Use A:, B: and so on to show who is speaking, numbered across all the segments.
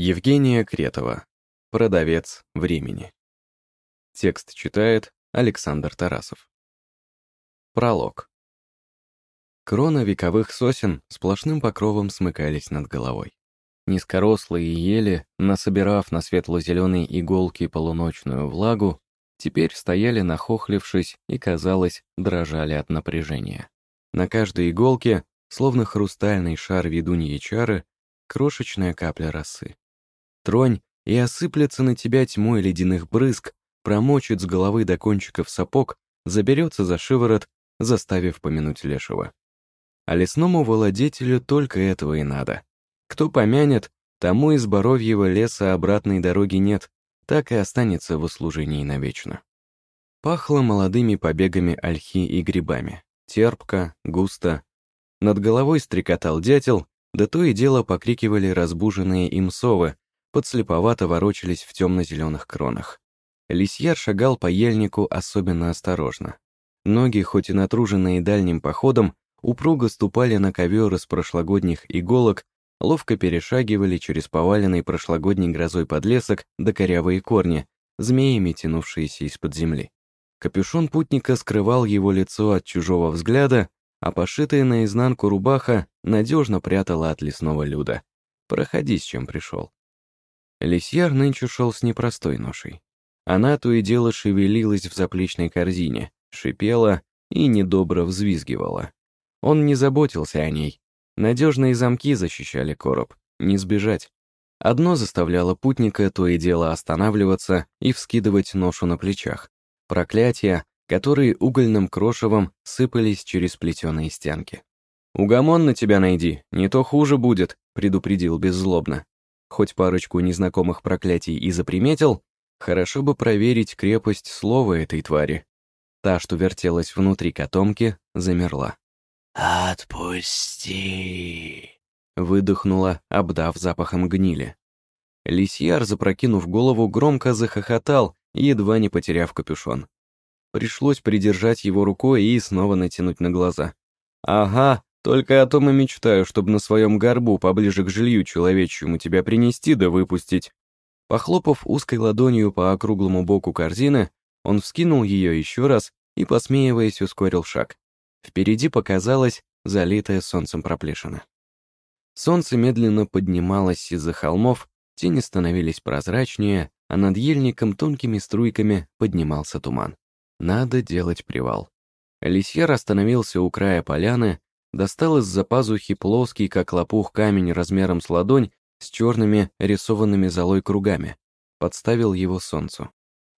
A: Евгения Кретова. Продавец времени. Текст читает Александр Тарасов. Пролог. Крона вековых сосен сплошным покровом смыкались над головой. Низкорослые ели, насобирав на светло-зеленые иголки полуночную влагу, теперь стояли нахохлившись и, казалось, дрожали от напряжения. На каждой иголке, словно хрустальный шар ведуньей чары, крошечная капля росы. Тронь и осыплется на тебя тьмой ледяных брызг, промочит с головы до кончиков сапог, заберется за шиворот, заставив помянуть лешего. А лесному владетелю только этого и надо. Кто помянет, тому из Боровьего леса обратной дороги нет, так и останется в услужении навечно. Пахло молодыми побегами ольхи и грибами. Терпко, густо. Над головой стрекотал дятел, да то и дело покрикивали разбуженные им совы, подслеповато ворочались в темно-зеленых кронах. Лисьяр шагал по ельнику особенно осторожно. Ноги, хоть и натруженные дальним походом, упруго ступали на ковер из прошлогодних иголок, ловко перешагивали через поваленный прошлогодней грозой подлесок до корявые корни, змеями тянувшиеся из-под земли. Капюшон путника скрывал его лицо от чужого взгляда, а пошитая наизнанку рубаха надежно прятала от лесного люда. Проходи, с чем пришел. Лисьяр нынче шел с непростой ношей. Она то и дело шевелилась в заплечной корзине, шипела и недобро взвизгивала. Он не заботился о ней. Надежные замки защищали короб, не сбежать. Одно заставляло путника то и дело останавливаться и вскидывать ношу на плечах. Проклятия, которые угольным крошевом сыпались через плетеные стенки. «Угомон на тебя найди, не то хуже будет», — предупредил беззлобно. Хоть парочку незнакомых проклятий и заприметил, хорошо бы проверить крепость слова этой твари. Та, что вертелась внутри котомки, замерла.
B: «Отпусти!»
A: Выдохнула, обдав запахом гнили. Лисьяр, запрокинув голову, громко захохотал, едва не потеряв капюшон. Пришлось придержать его рукой и снова натянуть на глаза. «Ага, только о том и мечтаю, чтобы на своем горбу поближе к жилью человечьему тебя принести да выпустить». Похлопав узкой ладонью по округлому боку корзины, он вскинул ее еще раз и, посмеиваясь, ускорил шаг. Впереди показалась залитая солнцем проплешина. Солнце медленно поднималось из-за холмов, тени становились прозрачнее, а над ельником тонкими струйками поднимался туман. Надо делать привал. Лисьер остановился у края поляны, достал из-за пазухи плоский, как лопух, камень размером с ладонь с черными рисованными золой кругами, подставил его солнцу.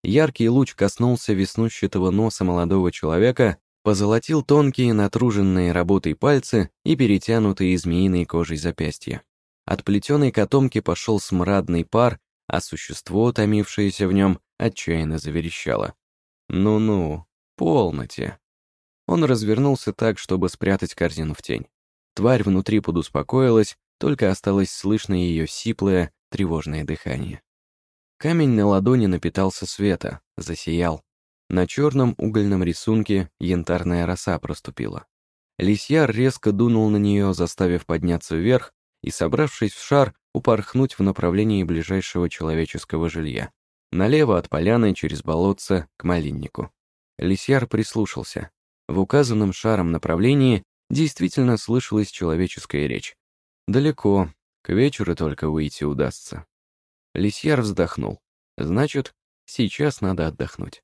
A: Яркий луч коснулся веснущатого носа молодого человека, позолотил тонкие, натруженные работой пальцы и перетянутые змеиной кожей запястья. От плетеной котомки пошел смрадный пар, а существо, томившееся в нем, отчаянно заверещало. «Ну-ну, полноте». Он развернулся так, чтобы спрятать корзину в тень. Тварь внутри подуспокоилась, только осталось слышно ее сиплое, тревожное дыхание. Камень на ладони напитался света, засиял. На черном угольном рисунке янтарная роса проступила. Лисьяр резко дунул на нее, заставив подняться вверх и, собравшись в шар, упорхнуть в направлении ближайшего человеческого жилья. Налево от поляны через болотце к малиннику. Лисьяр прислушался. В указанном шаром направлении действительно слышалась человеческая речь. Далеко, к вечеру только выйти удастся. Лисьяр вздохнул. Значит, сейчас надо отдохнуть.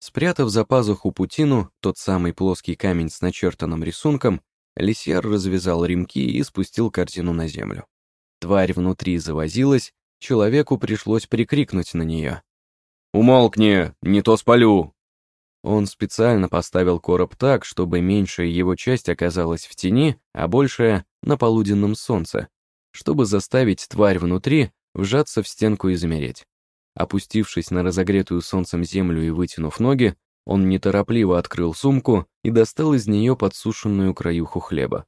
A: Спрятав за пазуху путину, тот самый плоский камень с начертанным рисунком, Лисьяр развязал ремки и спустил картину на землю. Тварь внутри завозилась, человеку пришлось прикрикнуть на нее. «Умолкни, не то спалю!» Он специально поставил короб так, чтобы меньшая его часть оказалась в тени, а большая — на полуденном солнце, чтобы заставить тварь внутри вжаться в стенку и замереть. Опустившись на разогретую солнцем землю и вытянув ноги, он неторопливо открыл сумку и достал из нее подсушенную краюху хлеба.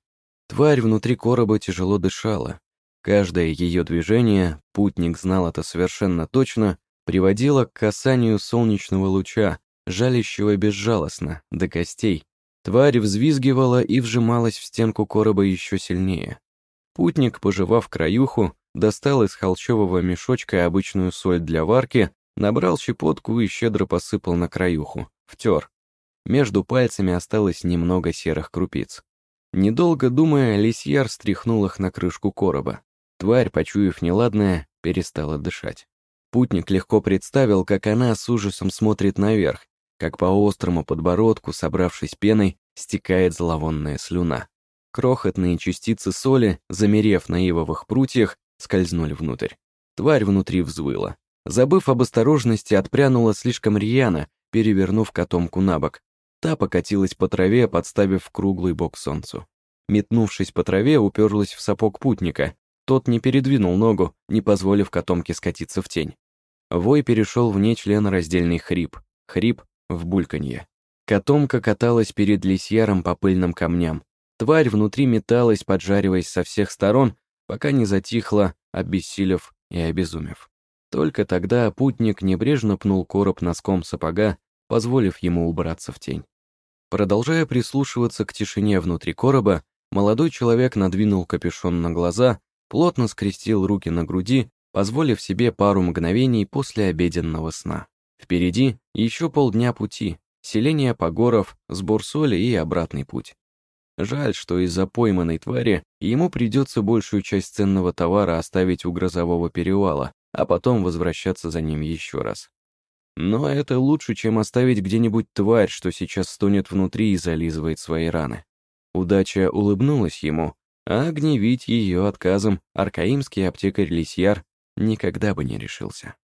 A: Тварь внутри короба тяжело дышала. Каждое ее движение, путник знал это совершенно точно, приводило к касанию солнечного луча, жалящего безжалостно, до костей. Тварь взвизгивала и вжималась в стенку короба еще сильнее. Путник, пожевав краюху, достал из холчевого мешочка обычную соль для варки, набрал щепотку и щедро посыпал на краюху, втер. Между пальцами осталось немного серых крупиц. Недолго думая, лисьяр стряхнул их на крышку короба. Тварь, почуяв неладное, перестала дышать. Путник легко представил, как она с ужасом смотрит наверх, как по острому подбородку, собравшись пеной, стекает зловонная слюна. Крохотные частицы соли, замерев на ивовых прутьях, скользнули внутрь. Тварь внутри взвыла. Забыв об осторожности, отпрянула слишком рьяно, перевернув котомку на бок. Та покатилась по траве, подставив круглый бок солнцу. Метнувшись по траве, уперлась в сапог путника. Тот не передвинул ногу, не позволив котомке скатиться в тень. Вой перешел в нечленораздельный хрип. Хрип в бульканье. Котомка каталась перед лисьяром по пыльным камням. Тварь внутри металась, поджариваясь со всех сторон, пока не затихла, обессилев и обезумев. Только тогда путник небрежно пнул короб носком сапога, позволив ему убраться в тень. Продолжая прислушиваться к тишине внутри короба, молодой человек надвинул капюшон на глаза, плотно скрестил руки на груди, позволив себе пару мгновений после обеденного сна. Впереди еще полдня пути, селение Погоров, сбор соли и обратный путь. Жаль, что из-за пойманной твари ему придется большую часть ценного товара оставить у грозового перевала, а потом возвращаться за ним еще раз. Но это лучше, чем оставить где-нибудь тварь, что сейчас стонет внутри и зализывает свои раны. Удача улыбнулась ему, а гневить ее отказом аркаимский аптекарь Лисьяр никогда бы не решился.